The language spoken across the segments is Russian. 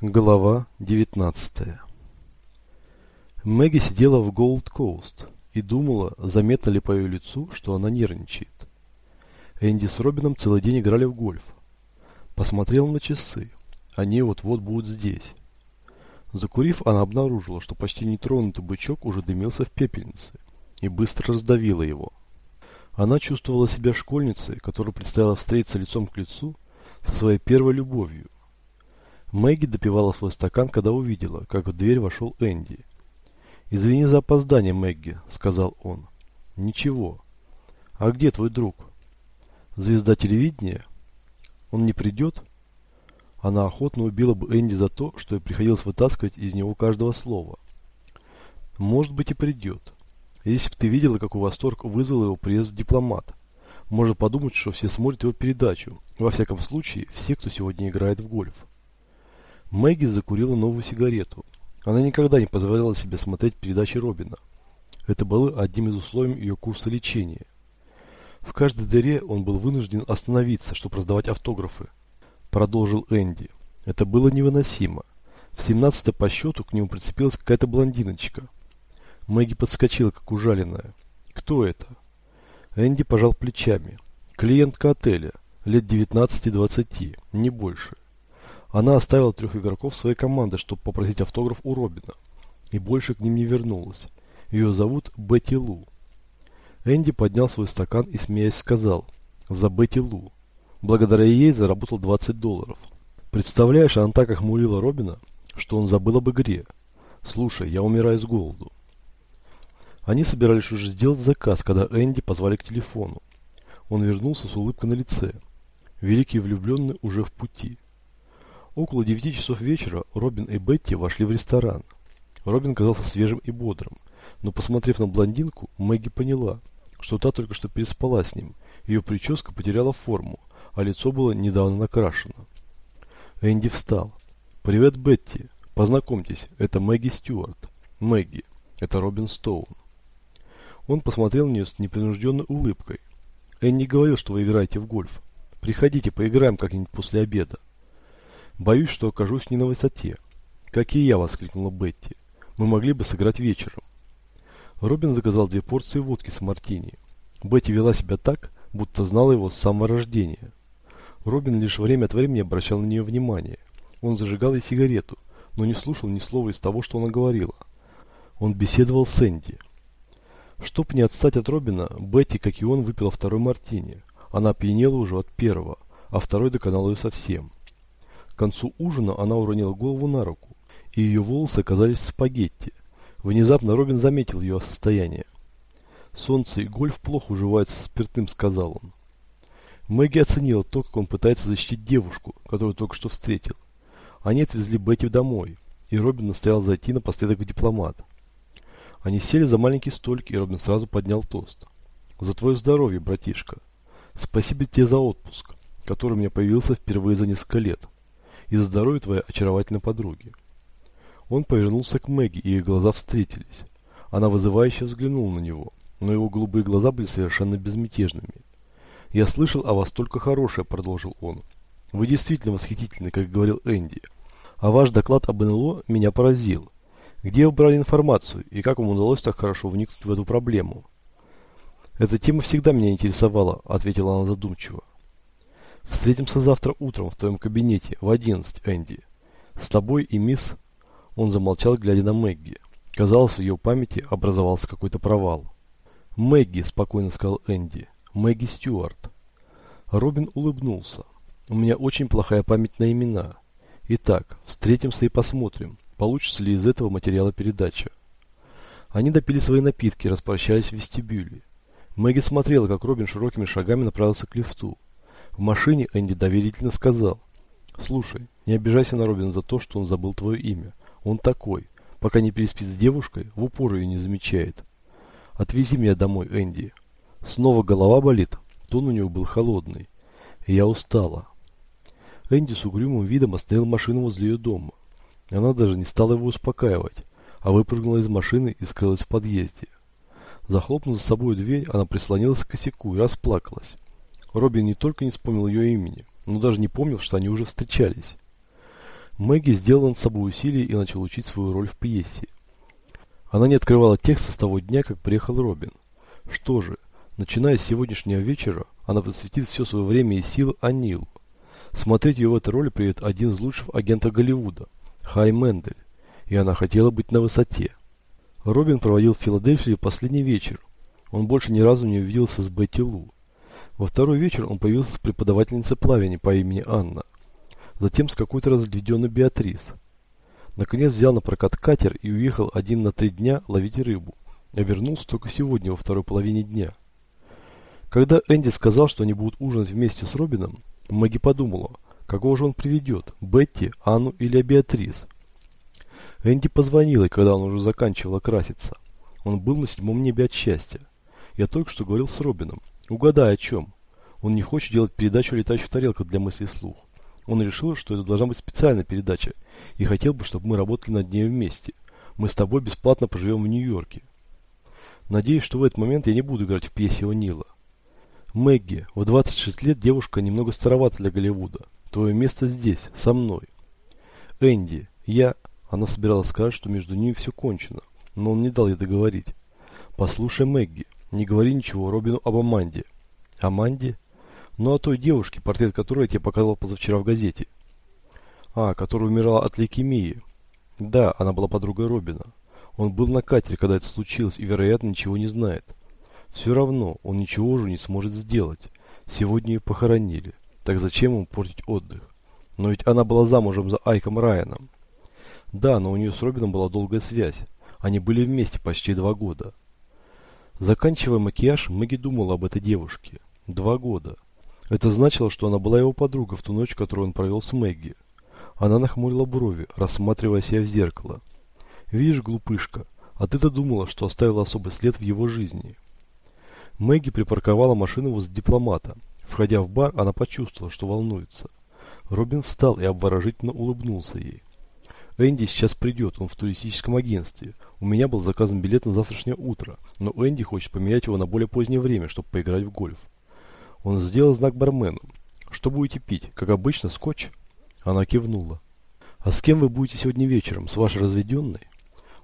Глава 19 Мэгги сидела в Голд Коуст и думала, заметно ли по ее лицу, что она нервничает. Энди с Робином целый день играли в гольф. Посмотрела на часы. Они вот-вот будут здесь. Закурив, она обнаружила, что почти нетронутый бычок уже дымился в пепельнице и быстро раздавила его. Она чувствовала себя школьницей, которая предстояло встретиться лицом к лицу со своей первой любовью Мэгги допивала свой стакан, когда увидела, как в дверь вошел Энди. «Извини за опоздание, Мэгги», — сказал он. «Ничего. А где твой друг?» «Звезда телевидения? Он не придет?» Она охотно убила бы Энди за то, что ей приходилось вытаскивать из него каждого слова. «Может быть и придет. Если бы ты видела, какой восторг вызвал его приезд в дипломат. Можно подумать, что все смотрят его передачу. Во всяком случае, все, кто сегодня играет в гольф». Мэгги закурила новую сигарету. Она никогда не позволяла себе смотреть передачи Робина. Это было одним из условий ее курса лечения. В каждой дыре он был вынужден остановиться, чтобы раздавать автографы. Продолжил Энди. Это было невыносимо. В 17 по счету к нему прицепилась какая-то блондиночка. Мэгги подскочила, как ужаленная. Кто это? Энди пожал плечами. Клиентка отеля. Лет 19-20, не больше. Она оставила трех игроков своей команды, чтобы попросить автограф у Робина. И больше к ним не вернулась. Ее зовут Бетти Лу. Энди поднял свой стакан и, смеясь, сказал «За Бетти Лу». Благодаря ей заработал 20 долларов. Представляешь, она так охмурила Робина, что он забыл об игре. Слушай, я умираю с голоду. Они собирались уже сделать заказ, когда Энди позвали к телефону. Он вернулся с улыбкой на лице. Великий влюбленный уже в пути. Около девяти часов вечера Робин и Бетти вошли в ресторан. Робин казался свежим и бодрым, но посмотрев на блондинку, Мэгги поняла, что та только что переспала с ним, ее прическа потеряла форму, а лицо было недавно накрашено. Энди встал. «Привет, Бетти. Познакомьтесь, это Мэгги Стюарт. Мэгги, это Робин Стоун». Он посмотрел на нее с непринужденной улыбкой. «Энди говорил, что вы играете в гольф. Приходите, поиграем как-нибудь после обеда». Боюсь, что окажусь не на высоте. Как и я, воскликнула Бетти. Мы могли бы сыграть вечером. Робин заказал две порции водки с мартини. Бетти вела себя так, будто знала его с самого рождения. Робин лишь время от времени обращал на нее внимание. Он зажигал ей сигарету, но не слушал ни слова из того, что она говорила. Он беседовал с Энди. Чтоб не отстать от Робина, Бетти, как и он, выпила второй мартини. Она опьянела уже от первого, а второй доконал ее совсем. К концу ужина она уронила голову на руку, и ее волосы оказались в спагетти. Внезапно Робин заметил ее состояние. «Солнце и гольф плохо уживаются с спиртным», — сказал он. Мэгги оценила то, как он пытается защитить девушку, которую только что встретил. Они отвезли Бетти домой, и Робин настоял зайти напоследок в дипломат. Они сели за маленький столик, и Робин сразу поднял тост. «За твое здоровье, братишка. Спасибо тебе за отпуск, который у меня появился впервые за несколько лет и за здоровье твоей очаровательной подруги. Он повернулся к Мэгги, и их глаза встретились. Она вызывающе взглянула на него, но его голубые глаза были совершенно безмятежными. «Я слышал о вас только хорошее», — продолжил он. «Вы действительно восхитительны, как говорил Энди. А ваш доклад об НЛО меня поразил. Где вы брали информацию, и как вам удалось так хорошо вникнуть в эту проблему?» «Эта тема всегда меня интересовала», — ответила она задумчиво. Встретимся завтра утром в твоем кабинете в одиннадцать, Энди. С тобой и мисс...» Он замолчал, глядя на Мэгги. Казалось, в ее памяти образовался какой-то провал. «Мэгги», — спокойно сказал Энди. «Мэгги Стюарт». Робин улыбнулся. «У меня очень плохая память на имена. Итак, встретимся и посмотрим, получится ли из этого материала передача». Они допили свои напитки и распрощались в вестибюле. Мэгги смотрела, как Робин широкими шагами направился к лифту. В машине Энди доверительно сказал. «Слушай, не обижайся на Робина за то, что он забыл твое имя. Он такой. Пока не переспит с девушкой, в упор ее не замечает. Отвези меня домой, Энди». Снова голова болит. Тон у него был холодный. Я устала. Энди с угрюмым видом остановил машину возле ее дома. Она даже не стала его успокаивать, а выпрыгнула из машины и скрылась в подъезде. Захлопнув за собой дверь, она прислонилась к косяку и расплакалась. Робин не только не вспомнил ее имени, но даже не помнил, что они уже встречались. Мэгги сделала над собой усилие и начала учить свою роль в пьесе. Она не открывала текста с того дня, как приехал Робин. Что же, начиная с сегодняшнего вечера, она посвятит все свое время и силы Анилу. Смотреть ее в этой роли приведет один из лучших агентов Голливуда, Хай Мендель, и она хотела быть на высоте. Робин проводил в Филадельфии последний вечер. Он больше ни разу не увиделся с Бетти Лу. Во второй вечер он появился с преподавательницей плавания по имени Анна. Затем с какой-то разведенной Беатрис. Наконец взял на прокат катер и уехал один на три дня ловить рыбу. А вернулся только сегодня во второй половине дня. Когда Энди сказал, что они будут ужинать вместе с Робином, Мэгги подумала, какого же он приведет, Бетти, Анну или Беатрис. Энди позвонила, когда он уже заканчивал краситься. Он был на седьмом небе от счастья. Я только что говорил с Робином. Угадай, о чем. Он не хочет делать передачу о летающих тарелках для мысли слух. Он решил, что это должна быть специальная передача, и хотел бы, чтобы мы работали над ней вместе. Мы с тобой бесплатно поживем в Нью-Йорке. Надеюсь, что в этот момент я не буду играть в пьесе Нила. Мэгги, в 26 лет девушка немного старовата для Голливуда. Твое место здесь, со мной. Энди, я... Она собиралась сказать, что между ними все кончено, но он не дал ей договорить. Послушай, Мэгги, не говори ничего Робину об Аманде. Аманде? Ну, о той девушке, портрет которой я тебе показывал позавчера в газете. А, которая умирала от лейкемии. Да, она была подругой Робина. Он был на катере, когда это случилось, и, вероятно, ничего не знает. Все равно, он ничего уже не сможет сделать. Сегодня ее похоронили. Так зачем ему портить отдых? Но ведь она была замужем за Айком Райаном. Да, но у нее с Робином была долгая связь. Они были вместе почти два года. Заканчивая макияж, Мэгги думала об этой девушке. Два года. Это значило, что она была его подругой в ту ночь, которую он провел с Мэгги. Она нахмурила брови, рассматривая себя в зеркало. «Видишь, глупышка, а ты-то думала, что оставила особый след в его жизни». Мэгги припарковала машину возле дипломата. Входя в бар, она почувствовала, что волнуется. Робин встал и обворожительно улыбнулся ей. Энди сейчас придет, он в туристическом агентстве. У меня был заказан билет на завтрашнее утро, но Энди хочет поменять его на более позднее время, чтобы поиграть в гольф. Он сделал знак бармену. «Что будете пить? Как обычно, скотч?» Она кивнула. «А с кем вы будете сегодня вечером? С вашей разведенной?»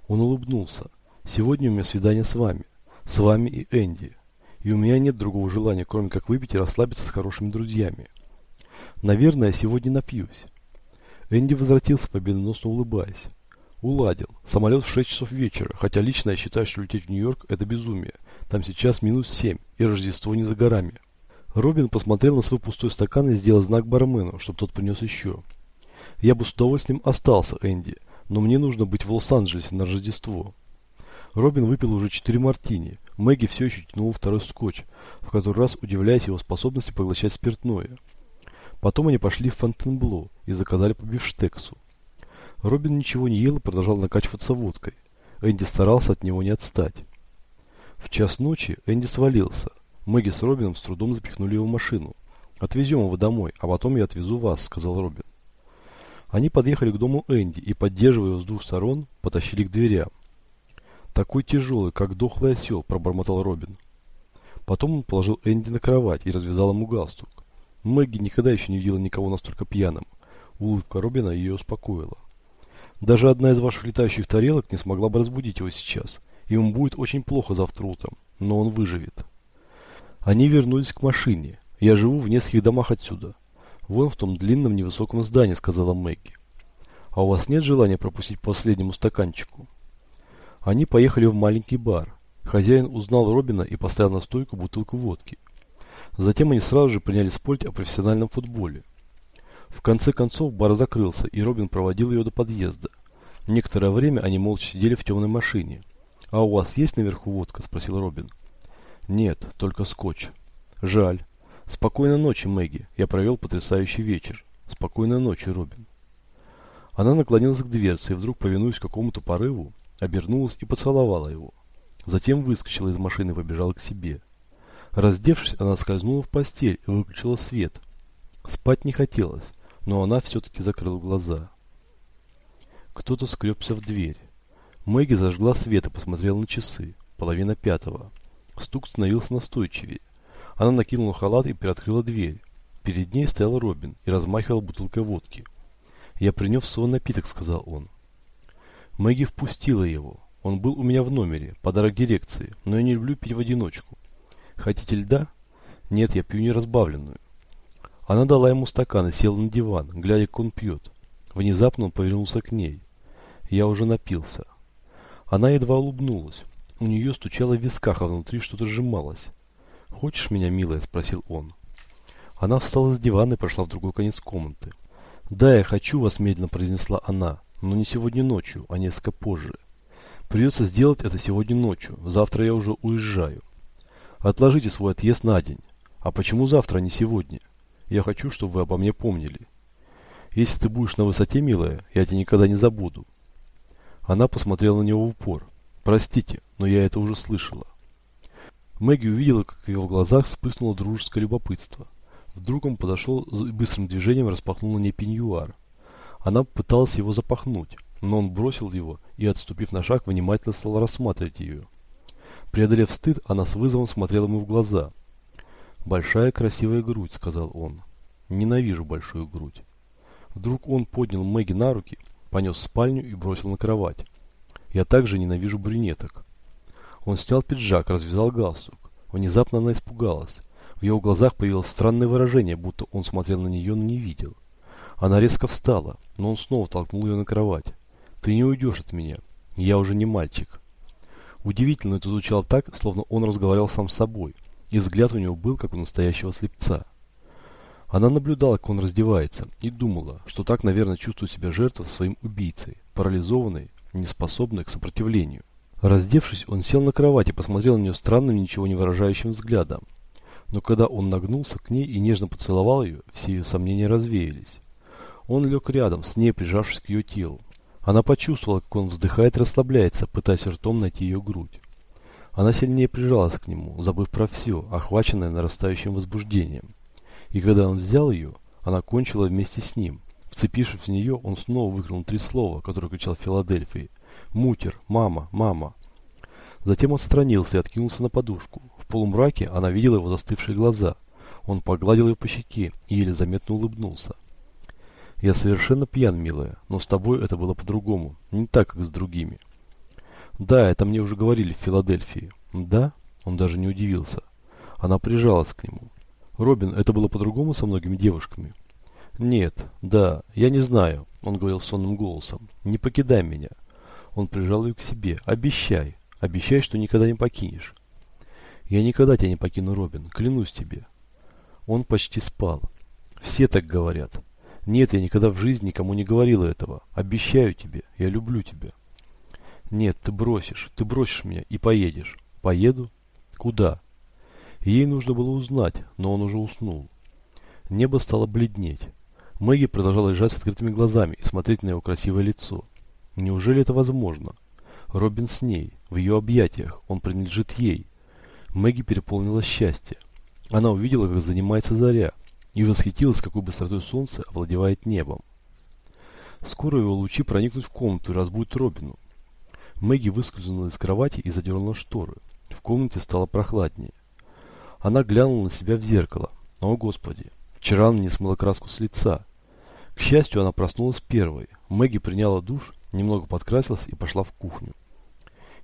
Он улыбнулся. «Сегодня у меня свидание с вами. С вами и Энди. И у меня нет другого желания, кроме как выпить и расслабиться с хорошими друзьями. Наверное, я сегодня напьюсь. Энди возвратился, победоносно улыбаясь. Уладил. Самолет в 6 часов вечера, хотя лично я считаю, что лететь в Нью-Йорк это безумие. Там сейчас минус 7, и Рождество не за горами. Робин посмотрел на свой пустой стакан и сделал знак бармену, чтобы тот принес еще. Я бы с удовольствием остался, Энди, но мне нужно быть в Лос-Анджелесе на Рождество. Робин выпил уже четыре мартини. Мэгги все еще тянула второй скотч, в который раз удивляясь его способности поглощать спиртное. Потом они пошли в Фонтенбло и заказали по бифштексу. Робин ничего не ел и продолжал накачиваться водкой. Энди старался от него не отстать. В час ночи Энди свалился. Мэгги с Робином с трудом запихнули его в машину. «Отвезем его домой, а потом я отвезу вас», — сказал Робин. Они подъехали к дому Энди и, поддерживая его с двух сторон, потащили к дверям. «Такой тяжелый, как дохлый осел», – пробормотал Робин. Потом он положил Энди на кровать и развязал ему галстук. Мэгги никогда еще не видела никого настолько пьяным. Улыбка Робина ее успокоила. Даже одна из ваших летающих тарелок не смогла бы разбудить его сейчас. Ему будет очень плохо завтра утром, но он выживет. Они вернулись к машине. Я живу в нескольких домах отсюда. Вон в том длинном невысоком здании, сказала Мэгги. А у вас нет желания пропустить последнему стаканчику? Они поехали в маленький бар. Хозяин узнал Робина и поставил на стойку бутылку водки. Затем они сразу же приняли спорить о профессиональном футболе. В конце концов бар закрылся, и Робин проводил ее до подъезда. Некоторое время они молча сидели в темной машине. «А у вас есть наверху водка?» – спросил Робин. «Нет, только скотч». «Жаль. Спокойной ночи, Мэгги. Я провел потрясающий вечер. Спокойной ночи, Робин». Она наклонилась к дверце и вдруг, повинуясь какому-то порыву, обернулась и поцеловала его. Затем выскочила из машины и побежала к себе. Раздевшись, она скользнула в постель и выключила свет. Спать не хотелось, но она все-таки закрыла глаза. Кто-то скребся в дверь. Мэгги зажгла свет и посмотрела на часы. Половина пятого. Стук становился настойчивее. Она накинула халат и приоткрыла дверь. Перед ней стоял Робин и размахивал бутылкой водки. «Я принес свой напиток», — сказал он. Мэгги впустила его. Он был у меня в номере, подарок дирекции, но я не люблю пить в одиночку. Хотите льда? Нет, я пью неразбавленную. Она дала ему стакан и села на диван, глядя, как он пьет. Внезапно он повернулся к ней. Я уже напился. Она едва улыбнулась. У нее стучало в висках, а внутри что-то сжималось. «Хочешь меня, милая?» – спросил он. Она встала с дивана и прошла в другой конец комнаты. «Да, я хочу вас», – медленно произнесла она, – «но не сегодня ночью, а несколько позже. Придется сделать это сегодня ночью, завтра я уже уезжаю. Отложите свой отъезд на день. А почему завтра, а не сегодня? Я хочу, чтобы вы обо мне помнили. Если ты будешь на высоте, милая, я тебя никогда не забуду». Она посмотрела на него в упор. «Простите, но я это уже слышала». Мэгги увидела, как в его глазах вспыхнуло дружеское любопытство. Вдруг он подошел и быстрым движением распахнул на ней пеньюар. Она пыталась его запахнуть, но он бросил его и, отступив на шаг, внимательно стал рассматривать ее. Преодолев стыд, она с вызовом смотрела ему в глаза. «Большая красивая грудь», — сказал он. «Ненавижу большую грудь». Вдруг он поднял Мэгги на руки, понес в спальню и бросил на кровать. «Я также ненавижу брюнеток». Он снял пиджак, развязал галстук. Внезапно она испугалась. В его глазах появилось странное выражение, будто он смотрел на нее, но не видел. Она резко встала, но он снова толкнул ее на кровать. «Ты не уйдешь от меня. Я уже не мальчик». Удивительно это звучало так, словно он разговаривал сам с собой, и взгляд у него был, как у настоящего слепца. Она наблюдала, как он раздевается, и думала, что так, наверное, чувствует себя жертва со своим убийцей, парализованной, неспособной к сопротивлению. Раздевшись, он сел на кровать и посмотрел на нее странным, ничего не выражающим взглядом. Но когда он нагнулся к ней и нежно поцеловал ее, все ее сомнения развеялись. Он лег рядом, с ней прижавшись к ее телу. Она почувствовала, как он вздыхает расслабляется, пытаясь ртом найти ее грудь. Она сильнее прижалась к нему, забыв про все, охваченная нарастающим возбуждением. И когда он взял ее, она кончила вместе с ним. Вцепившись в нее, он снова выкрикнул три слова, которые кричал в Филадельфии. «Мутер! Мама! Мама!» Затем отстранился и откинулся на подушку. В полумраке она видела его застывшие глаза. Он погладил ее по щеке и еле заметно улыбнулся. «Я совершенно пьян, милая, но с тобой это было по-другому, не так, как с другими». «Да, это мне уже говорили в Филадельфии». «Да?» Он даже не удивился. Она прижалась к нему. «Робин, это было по-другому со многими девушками?» «Нет, да, я не знаю», — он говорил сонным голосом. «Не покидай меня». Он прижал ее к себе. «Обещай, обещай, что никогда не покинешь». «Я никогда тебя не покину, Робин, клянусь тебе». Он почти спал. Все так говорят. Нет, я никогда в жизни никому не говорила этого. Обещаю тебе, я люблю тебя. Нет, ты бросишь, ты бросишь меня и поедешь. Поеду? Куда? Ей нужно было узнать, но он уже уснул. Небо стало бледнеть. Мэгги продолжала лежать с открытыми глазами и смотреть на его красивое лицо. Неужели это возможно? Робин с ней, в ее объятиях, он принадлежит ей. Мэгги переполнила счастье. Она увидела, как занимается заря, и восхитилась, какой быстротой солнце овладевает небом. Скоро его лучи проникнут в комнату и разбудят Робину. Мэгги выскользнула из кровати и задернула шторы. В комнате стало прохладнее. Она глянула на себя в зеркало. О, Господи! Вчера она не смыла краску с лица. К счастью, она проснулась первой. Мэгги приняла душ, немного подкрасилась и пошла в кухню.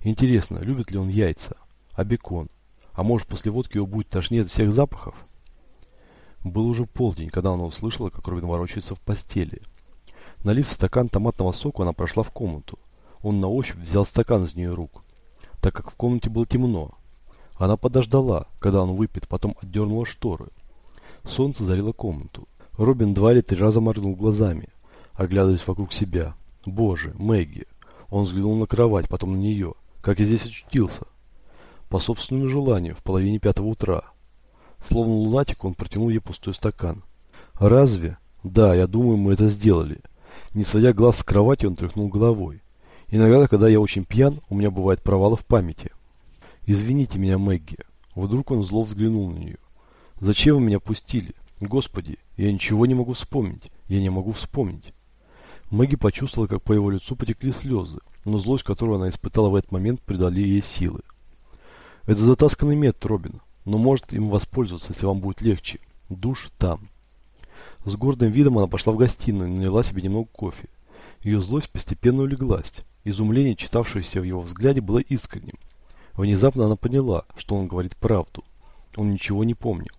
Интересно, любит ли он яйца? А бекон? А может, после водки его будет тошнее от всех запахов? Был уже полдень, когда она услышала, как Робин ворочается в постели. Налив стакан томатного сока, она прошла в комнату. Он на ощупь взял стакан из нее рук, так как в комнате было темно. Она подождала, когда он выпьет, потом отдернула шторы. Солнце залило комнату. Робин два или три раза моргнул глазами, оглядываясь вокруг себя. Боже, Мэгги. Он взглянул на кровать, потом на нее. Как я здесь очутился? По собственному желанию, в половине пятого утра. Словно лунатик, он протянул ей пустой стакан. «Разве?» «Да, я думаю, мы это сделали». Не сводя глаз с кровати, он тряхнул головой. «Иногда, когда я очень пьян, у меня бывает провалы в памяти». «Извините меня, Мэгги». Вдруг он зло взглянул на нее. «Зачем вы меня пустили? Господи, я ничего не могу вспомнить. Я не могу вспомнить». Мэгги почувствовала, как по его лицу потекли слезы, но злость, которую она испытала в этот момент, придали ей силы. «Это затасканный метод, Робин но может им воспользоваться, если вам будет легче. Душ там. С гордым видом она пошла в гостиную и налила себе немного кофе. Ее злость постепенно улеглась. Изумление, читавшееся в его взгляде, было искренним. Внезапно она поняла, что он говорит правду. Он ничего не помнил.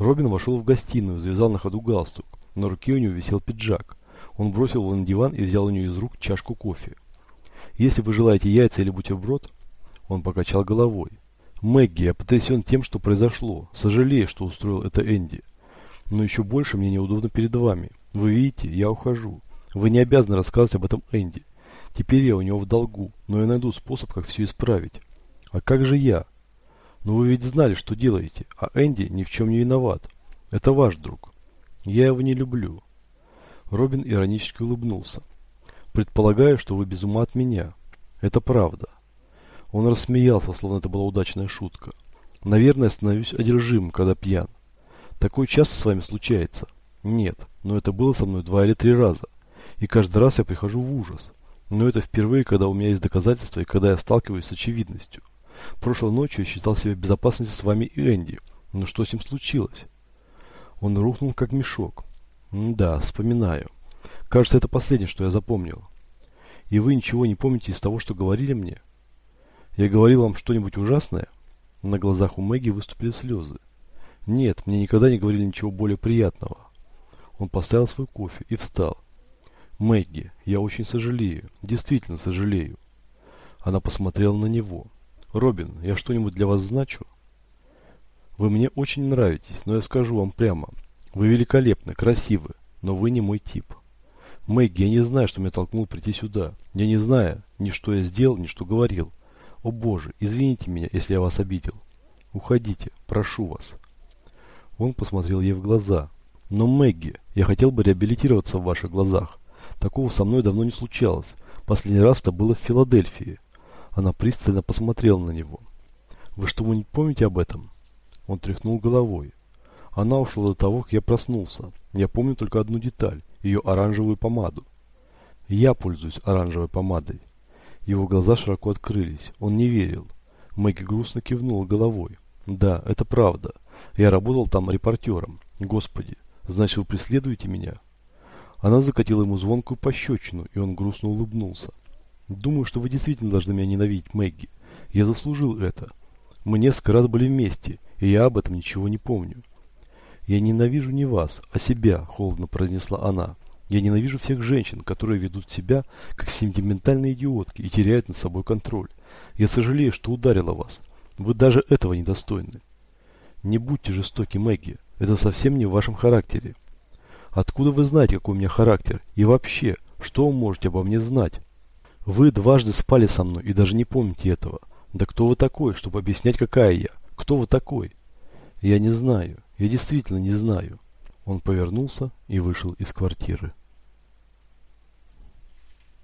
Робин вошел в гостиную, завязал на ходу галстук. На руке у него висел пиджак. Он бросил его на диван и взял у нее из рук чашку кофе. «Если вы желаете яйца или бутерброд...» Он покачал головой. «Мэгги, я потрясен тем, что произошло. Сожалею, что устроил это Энди. Но еще больше мне неудобно перед вами. Вы видите, я ухожу. Вы не обязаны рассказывать об этом Энди. Теперь я у него в долгу, но я найду способ, как все исправить. А как же я? Но вы ведь знали, что делаете, а Энди ни в чем не виноват. Это ваш друг. Я его не люблю. Робин иронически улыбнулся. Предполагаю, что вы без ума от меня. Это правда. Он рассмеялся, словно это была удачная шутка. Наверное, становлюсь одержимым, когда пьян. Такое часто с вами случается? Нет, но это было со мной два или три раза. И каждый раз я прихожу в ужас. Но это впервые, когда у меня есть доказательства и когда я сталкиваюсь с очевидностью. Прошлой ночью я считал себя в безопасности с вами и Энди. Но что с ним случилось? Он рухнул как мешок. Да, вспоминаю. Кажется, это последнее, что я запомнил. И вы ничего не помните из того, что говорили мне? Я говорил вам что-нибудь ужасное? На глазах у Мэгги выступили слезы. Нет, мне никогда не говорили ничего более приятного. Он поставил свой кофе и встал. Мэгги, я очень сожалею, действительно сожалею. Она посмотрела на него. Робин, я что-нибудь для вас значу? Вы мне очень нравитесь, но я скажу вам прямо. Вы великолепны, красивы, но вы не мой тип. Мэгги, я не знаю, что меня толкнуло прийти сюда. Я не знаю, ни что я сделал, ни что говорил. О боже, извините меня, если я вас обидел. Уходите, прошу вас. Он посмотрел ей в глаза. Но, Мэгги, я хотел бы реабилитироваться в ваших глазах. Такого со мной давно не случалось. Последний раз это было в Филадельфии. Она пристально посмотрела на него. «Вы что-нибудь помните об этом?» Он тряхнул головой. Она ушла до того, как я проснулся. Я помню только одну деталь – ее оранжевую помаду. Я пользуюсь оранжевой помадой. Его глаза широко открылись. Он не верил. Мэгги грустно кивнула головой. «Да, это правда. Я работал там репортером. Господи, значит, вы преследуете меня?» Она закатила ему звонкую пощечину, и он грустно улыбнулся. Думаю, что вы действительно должны меня ненавидеть, Мэгги. Я заслужил это. Мы несколько раз были вместе, и я об этом ничего не помню. Я ненавижу не вас, а себя, холодно произнесла она. Я ненавижу всех женщин, которые ведут себя как сентиментальные идиотки и теряют над собой контроль. Я сожалею, что ударила вас. Вы даже этого недостойны. Не будьте жестоки, Мэгги. Это совсем не в вашем характере. Откуда вы знаете, какой у меня характер? И вообще, что вы можете обо мне знать? Вы дважды спали со мной и даже не помните этого. Да кто вы такой, чтобы объяснять, какая я? Кто вы такой? Я не знаю. Я действительно не знаю. Он повернулся и вышел из квартиры.